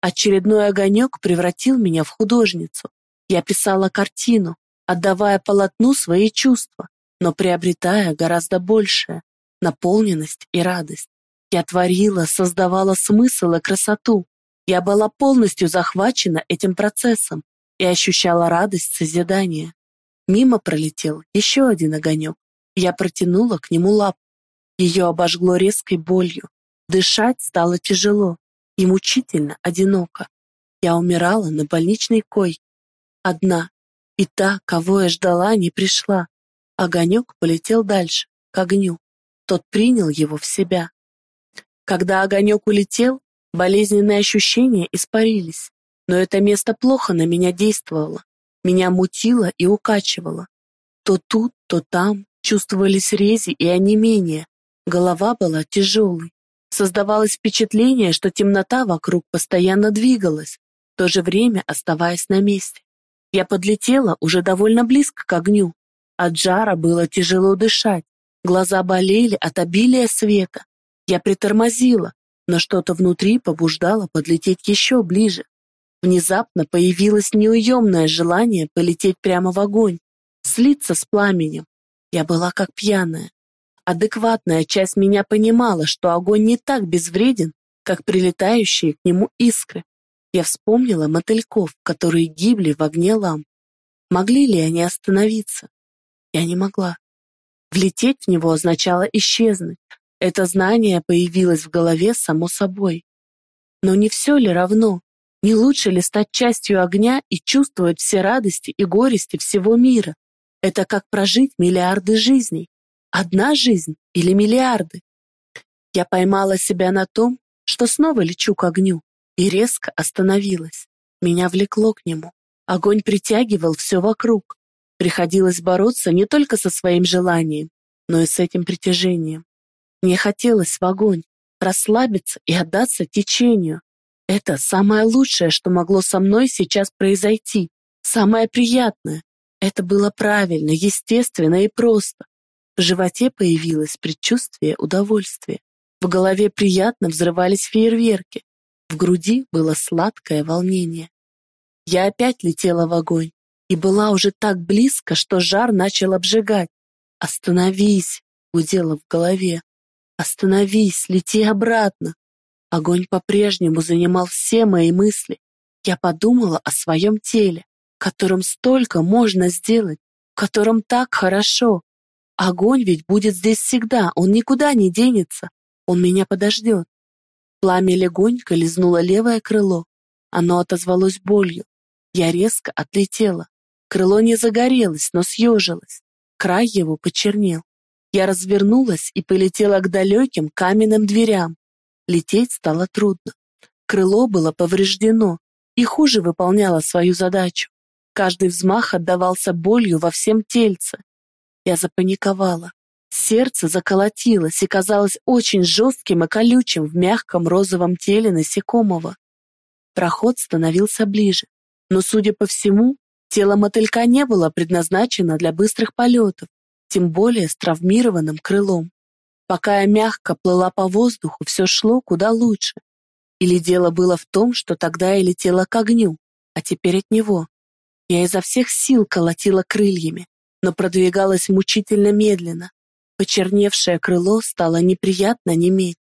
Очередной огонек превратил меня в художницу. Я писала картину, отдавая полотну свои чувства, но приобретая гораздо большее — наполненность и радость. Я творила, создавала смысл и красоту. Я была полностью захвачена этим процессом и ощущала радость созидания. Мимо пролетел еще один огонек. Я протянула к нему лапу. Ее обожгло резкой болью. Дышать стало тяжело и мучительно одиноко. Я умирала на больничной койке. Одна. И та, кого я ждала, не пришла. Огонек полетел дальше, к огню. Тот принял его в себя. Когда огонек улетел, болезненные ощущения испарились. Но это место плохо на меня действовало. Меня мутило и укачивало. То тут, то там чувствовались рези и онемение. Голова была тяжелой. Создавалось впечатление, что темнота вокруг постоянно двигалась, в то же время оставаясь на месте. Я подлетела уже довольно близко к огню. От жара было тяжело дышать, глаза болели от обилия света. Я притормозила, но что-то внутри побуждало подлететь еще ближе. Внезапно появилось неуемное желание полететь прямо в огонь, слиться с пламенем. Я была как пьяная. Адекватная часть меня понимала, что огонь не так безвреден, как прилетающие к нему искры. Я вспомнила мотыльков, которые гибли в огне ламп. Могли ли они остановиться? Я не могла. Влететь в него означало исчезнуть. Это знание появилось в голове само собой. Но не все ли равно? Не лучше ли стать частью огня и чувствовать все радости и горести всего мира? Это как прожить миллиарды жизней. Одна жизнь или миллиарды? Я поймала себя на том, что снова лечу к огню, и резко остановилась. Меня влекло к нему. Огонь притягивал все вокруг. Приходилось бороться не только со своим желанием, но и с этим притяжением. Мне хотелось в огонь, расслабиться и отдаться течению. Это самое лучшее, что могло со мной сейчас произойти, самое приятное. Это было правильно, естественно и просто. В животе появилось предчувствие удовольствия. В голове приятно взрывались фейерверки. В груди было сладкое волнение. Я опять летела в огонь и была уже так близко, что жар начал обжигать. «Остановись!» — гудело в голове. «Остановись! Лети обратно!» Огонь по-прежнему занимал все мои мысли. Я подумала о своем теле, котором столько можно сделать, в котором так хорошо. Огонь ведь будет здесь всегда, он никуда не денется, он меня подождет. Пламя легонько лизнуло левое крыло. Оно отозвалось болью. Я резко отлетела. Крыло не загорелось, но съежилось. Край его почернел. Я развернулась и полетела к далеким каменным дверям. Лететь стало трудно. Крыло было повреждено и хуже выполняло свою задачу. Каждый взмах отдавался болью во всем тельце. Я запаниковала. Сердце заколотилось и казалось очень жестким и колючим в мягком розовом теле насекомого. Проход становился ближе, но, судя по всему, тело мотылька не было предназначено для быстрых полетов, тем более с травмированным крылом. Пока я мягко плыла по воздуху, все шло куда лучше. Или дело было в том, что тогда я летела к огню, а теперь от него. Я изо всех сил колотила крыльями, но продвигалась мучительно медленно. Почерневшее крыло стало неприятно неметь.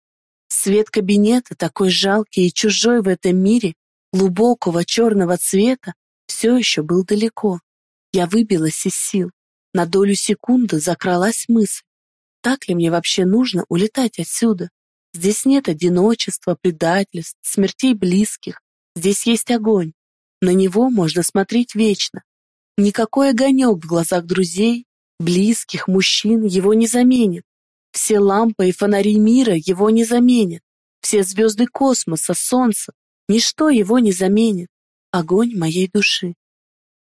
Свет кабинета, такой жалкий и чужой в этом мире, глубокого черного цвета, все еще был далеко. Я выбилась из сил. На долю секунды закралась мысль. Так ли мне вообще нужно улетать отсюда? Здесь нет одиночества, предательств, смертей близких. Здесь есть огонь. На него можно смотреть вечно. Никакой огонек в глазах друзей, близких, мужчин его не заменит. Все лампы и фонари мира его не заменят. Все звезды космоса, солнца, ничто его не заменит. Огонь моей души.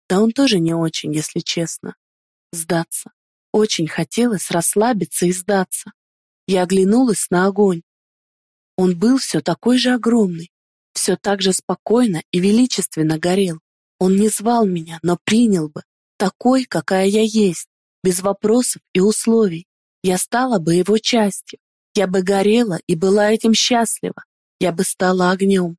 Да он тоже не очень, если честно. Сдаться. Очень хотелось расслабиться и сдаться. Я оглянулась на огонь. Он был все такой же огромный, все так же спокойно и величественно горел. Он не звал меня, но принял бы, такой, какая я есть, без вопросов и условий. Я стала бы его частью. Я бы горела и была этим счастлива. Я бы стала огнем.